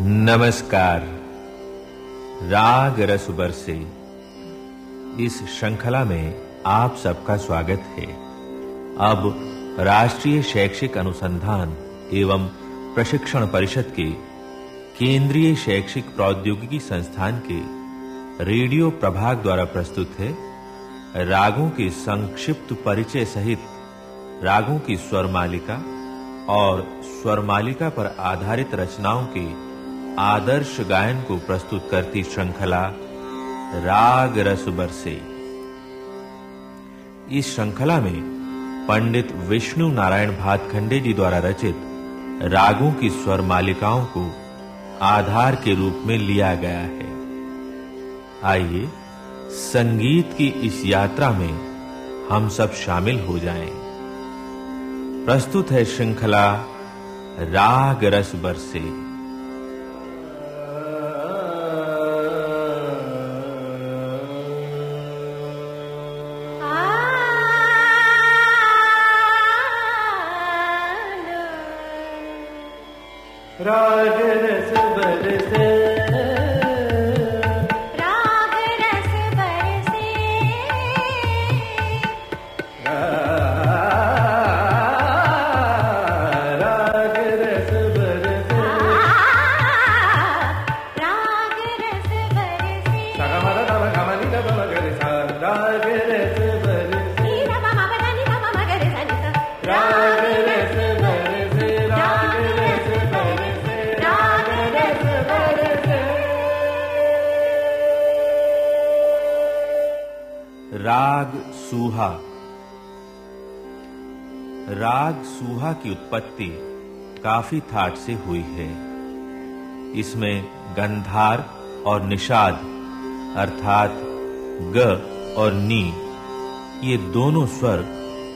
नमस्कार। राग रस से इस श्रृंखला में आप सबका स्वागत है। अब राष्ट्रीय शैक्षिक अनुसंधान एवं प्रशिक्षण परिषद के केंद्रीय शैक्षिक प्रौद्योगिकी संस्थान के रेडियो प्रभाग द्वारा प्रस्तुत है। रागों के संक्षिप्त परिचय सहित रागों की स्वर मालिका और स्वर मालिका पर आधारित रचनाओं के आदर्श गायन को प्रस्तुत करती श्रृंखला राग रस बरसे। इस श्रृंखला में पंडित विष्णु नारायण भातखंडे जी द्वारा रचित रागों की स्वर मालिकाओं को आधार के रूप में लिया गया है। आइए संगीत की इस यात्रा में हम सब शामिल हो जाएँ। प्रस्तुत है श्रृंखला राग रस बरसे। राग सूहा। राग सूहा की उत्पत्ति काफ़ी थाट से हुई है। इसमें गंधार और निषाद, अर्थात ग और नी, ये दोनों स्वर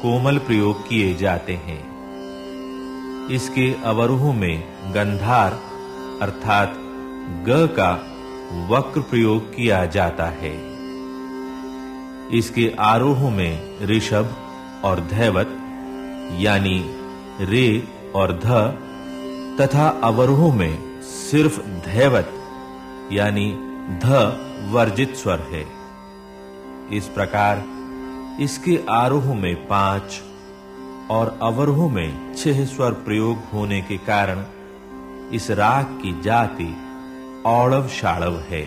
कोमल प्रयोग किए जाते हैं। इसके अवरोह में गंधार, अर्थात ग का वक्र प्रयोग किया जाता है। इसके आरोह में ऋषभ और धैवत, यानी रे और ध, तथा अवरोह में सिर्फ़ धैवत, यानी ध वर्जित स्वर है। इस प्रकार इसके आरोह में पाँच और अवरोह में छह स्वर प्रयोग होने के कारण इस राग की जाति औड़व शाड़व है।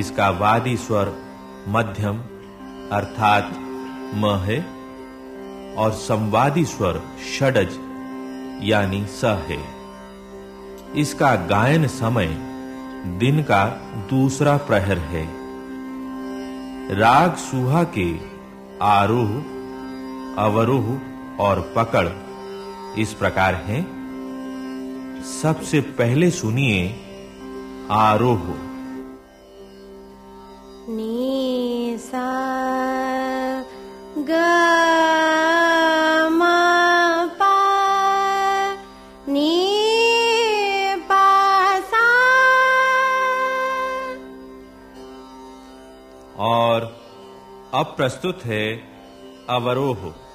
इसका वादी स्वर मध्यम, अर्थात म है और संवादी स्वर षडज, यानी स है इसका गायन समय दिन का दूसरा प्रहर है। राग सुहा के आरोह, अवरोह और पकड़ इस प्रकार हैं। सबसे पहले सुनिए आरोह। नी नी और अब प्रस्तुत है अवरोह।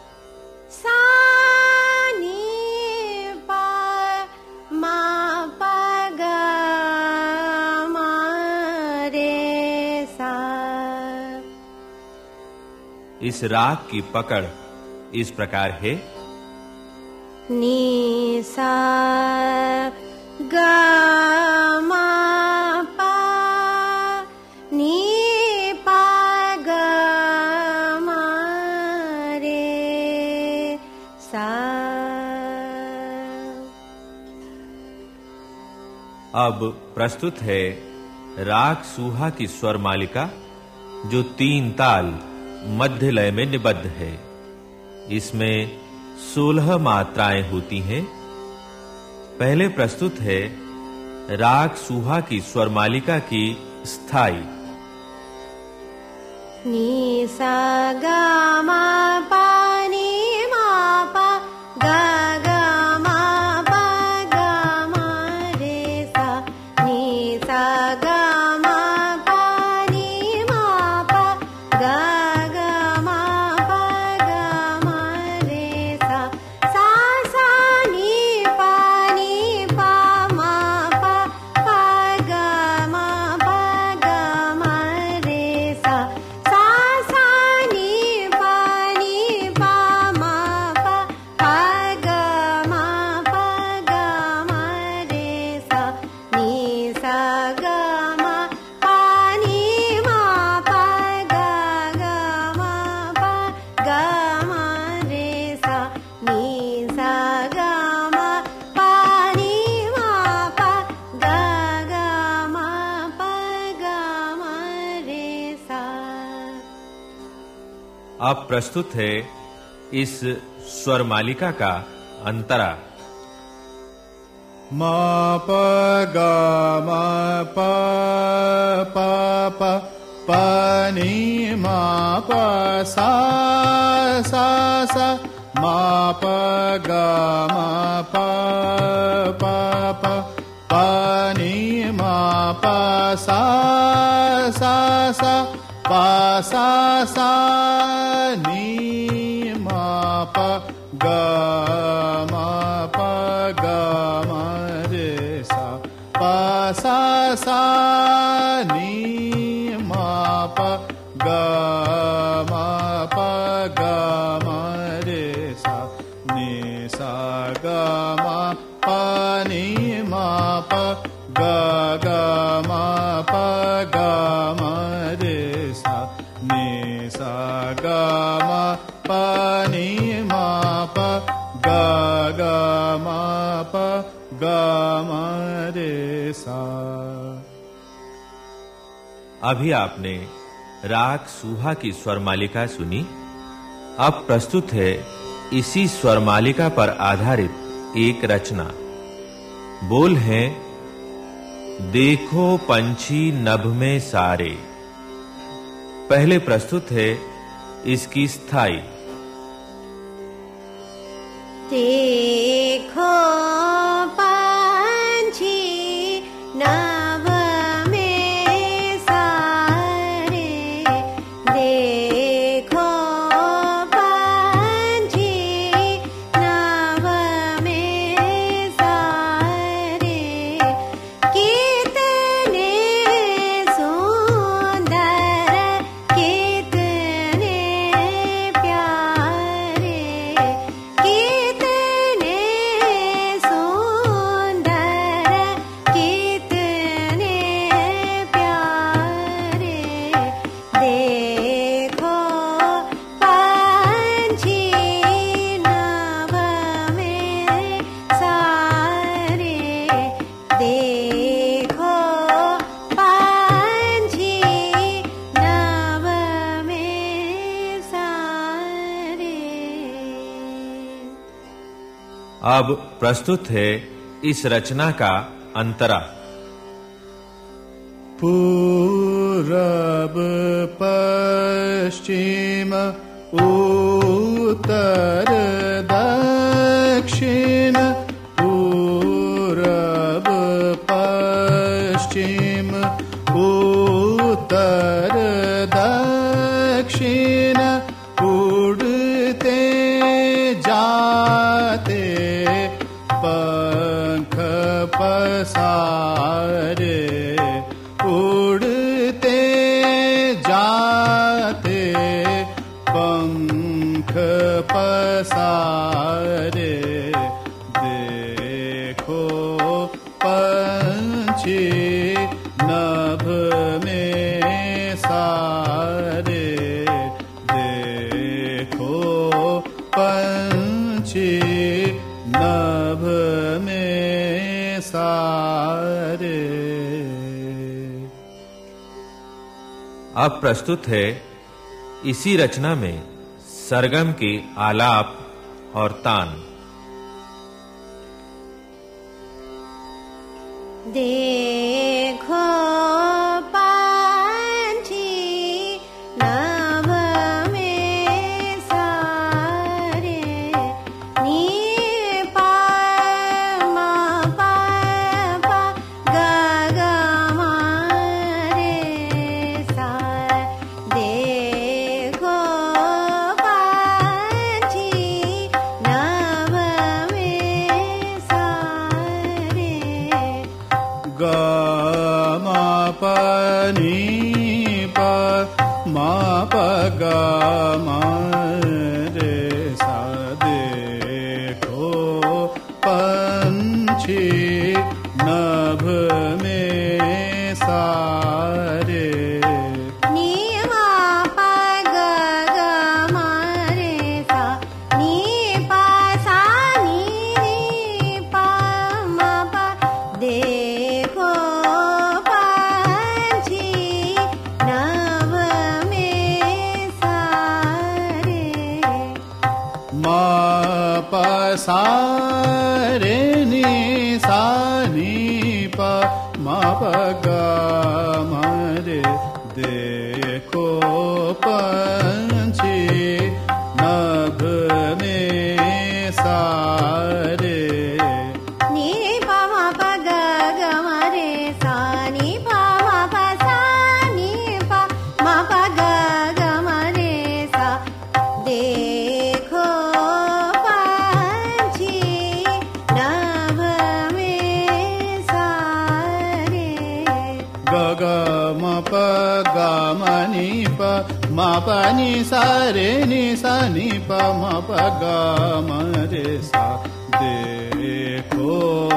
इस राग की पकड़ इस प्रकार है। नी सा ग म पा नी पा ग म रे सा। अब प्रस्तुत है राग सूहा की स्वर मालिका जो तीन ताल मध्य लय में निबद्ध है। इसमें 16 मात्राएँ होती हैं। पहले प्रस्तुत है राग सुहा की स्वर मालिका की स्थायी। नी सा गा मा पा अब प्रस्तुत है इस स्वर मालिका का अंतरा। मा प गा मा प प प प नि मा प सा सा सा मा प गा मा प प प प नि मा प सा सा सा प सा सा अभी आपने राग सुहा की स्वर मालिका सुनी। अब प्रस्तुत है इसी स्वर मालिका पर आधारित एक रचना। बोल है, देखो पंछी नभ में सारे। पहले प्रस्तुत है इसकी स्थायी। देखो प्रस्तुत है इस रचना का अंतरा। पूरब पश्चिम उत्तर दक्षिण पूरब पश्चिम उत्तर पंख पसारे उड़ते जाते पंख पसारे। देखो पंछी नभ में सारे। देखो पंछी नभ में सारे। अब प्रस्तुत है इसी रचना में सरगम के आलाप और तान। देखो मा 啥？मानि सारे निपा गरे सा देखो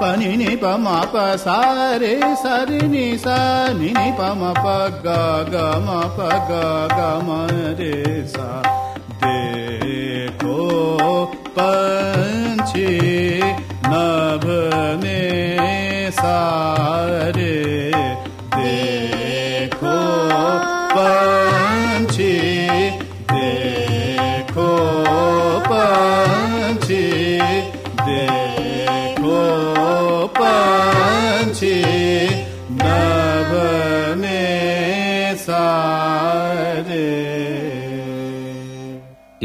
పని నిపమప సారే సరి ని पनिनि पमा గ గ మ ప గ గ మ రే సా गे सा को पक्षी नभमे सा प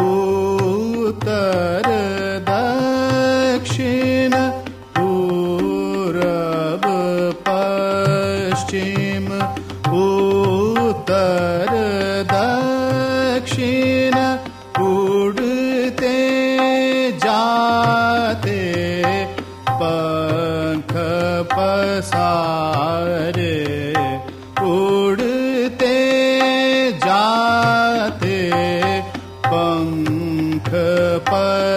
उत्तर दक्षिण उरव पश्चिम उत्तर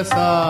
सा